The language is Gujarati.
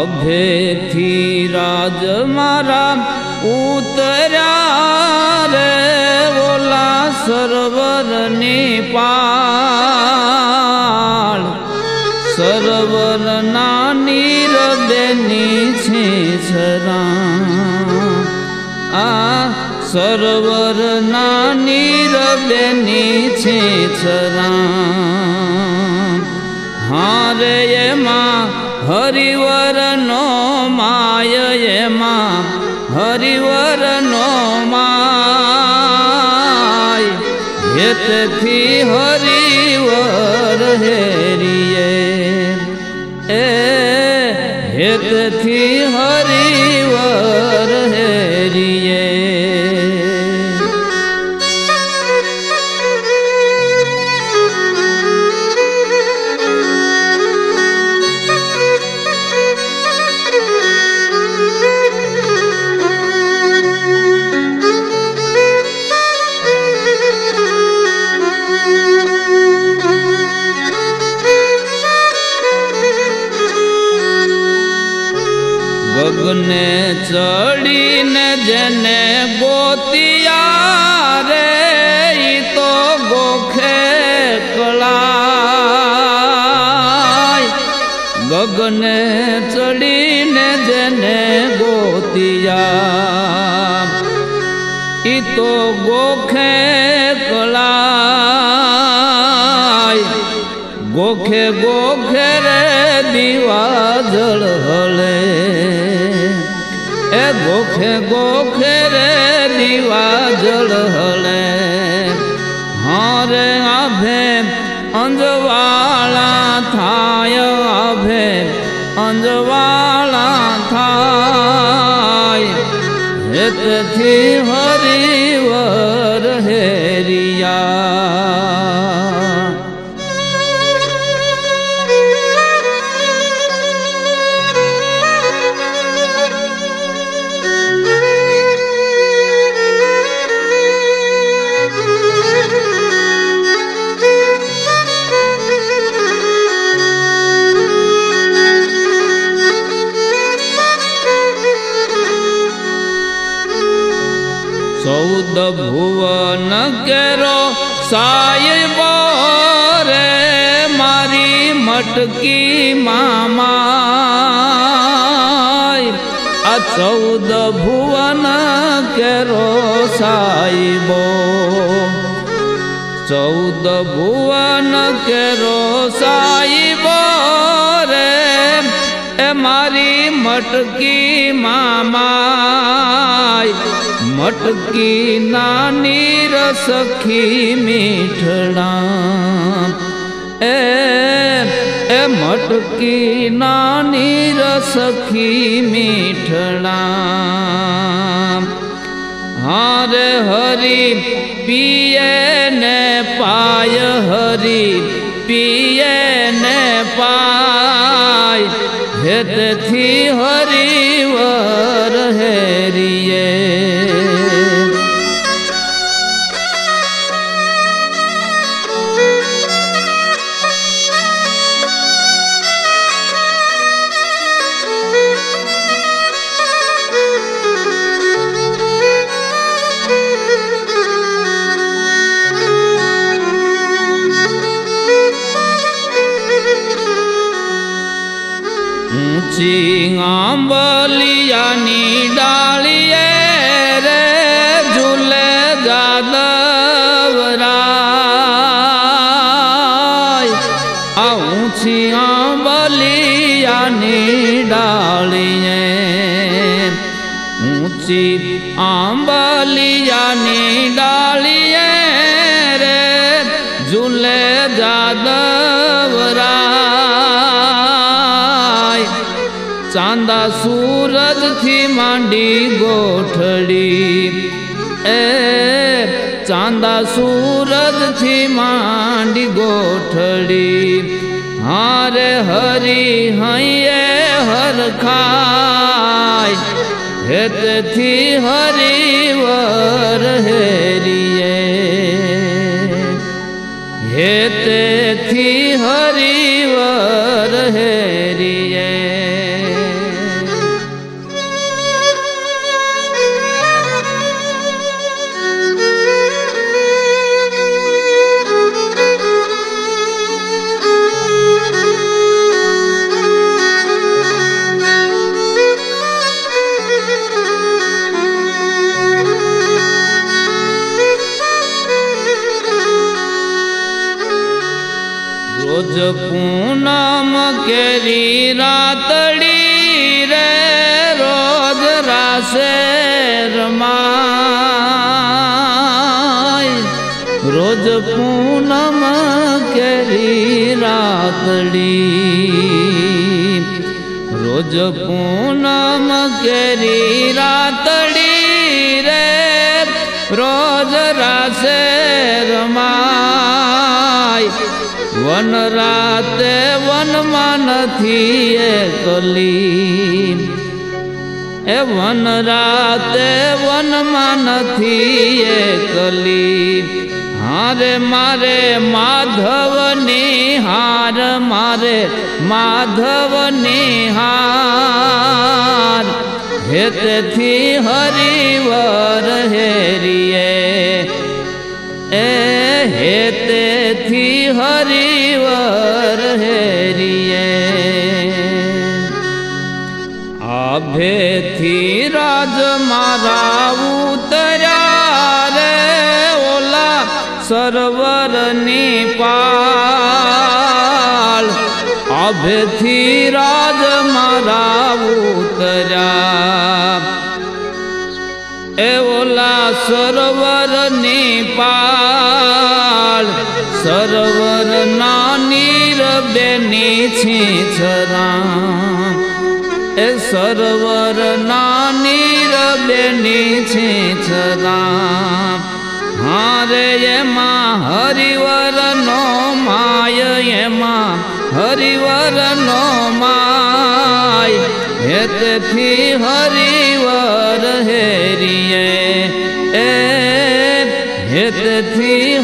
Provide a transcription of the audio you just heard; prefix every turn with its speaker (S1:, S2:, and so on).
S1: અભેથી રાજ મારા ઉતર્યા રે ઓલા સરોવરની પાળ. સરોવર નાની રબેની છે છરા. આ સરોવર નાની રબેની છે છરા હારે એમાં હરિવરનો માય એમાં હરિવરનો માય. હેતથી હરિવર હેરિયે એ હેતથી હરિવર ગગને ચડીને જેને ગોતિયા રે તો ગોખે કળા ગગને ચડીને જેને ગોતિયા ઈ તો ગોખે કળા ગોખે ગોખે એ ગોખે ગોખે રે દીવા જળ હલે હારે આભે સાહેબો રે મારી મટકી મામા આ ચૌદ ભુવન કેરો સાયબો ચૌદ ભુવન કેરો સાયબો રે. એ મારી મટકી મામાય. મટકી નાની રસખી મીઠડા એ એ મટકી નાની રસખી મીઠડા હારે હરી પિયે ને પાય, હરી પિયે ને પાય. હેતથી હરિવર সিংবলিয়ানি ডালিয়ে রে ঝুলে যাদবরা আউ সিংবলিয়ানি ডালিয়ে উঁচি আম্বলিয়ানি ডালিয়ে রে ঝুলে যাদব ચાંદા સૂરજથી માંડી ગોઠડી. એ ચાંદા સૂરજથી માંડી ગોઠડી. હારે હરી હૈયે હરખાય હેતથી હરિવર હેરીએ. હેતેથી હરિવર હેરીએ. રમાય રોજ પૂનમ કેરી રાતડી રોજ પૂનમ કેરી રાતડી રે રોજ રાસે રમાય વન રાતે વનમાં નથી એકલી એ વન રાતે વનમાં નથી એકલી હારે મારે માધવની હાર, મારે માધવની હાર. હેતથી હરિવર હેરીએ. એ હેતથી આભેથી રાજ મારા ઉતર્યા રે ઓલા સરોવરની પાળ અભેથી રાજ મારા ઉતર્યા. એ ઓલા સરોવરની સરોવર નાની રબેની છીછરા હારે એમાં હરિવરનો માય, એમાં હરિવરનો માય. હેતથી હરિવર હેરીએ. એ હેતથી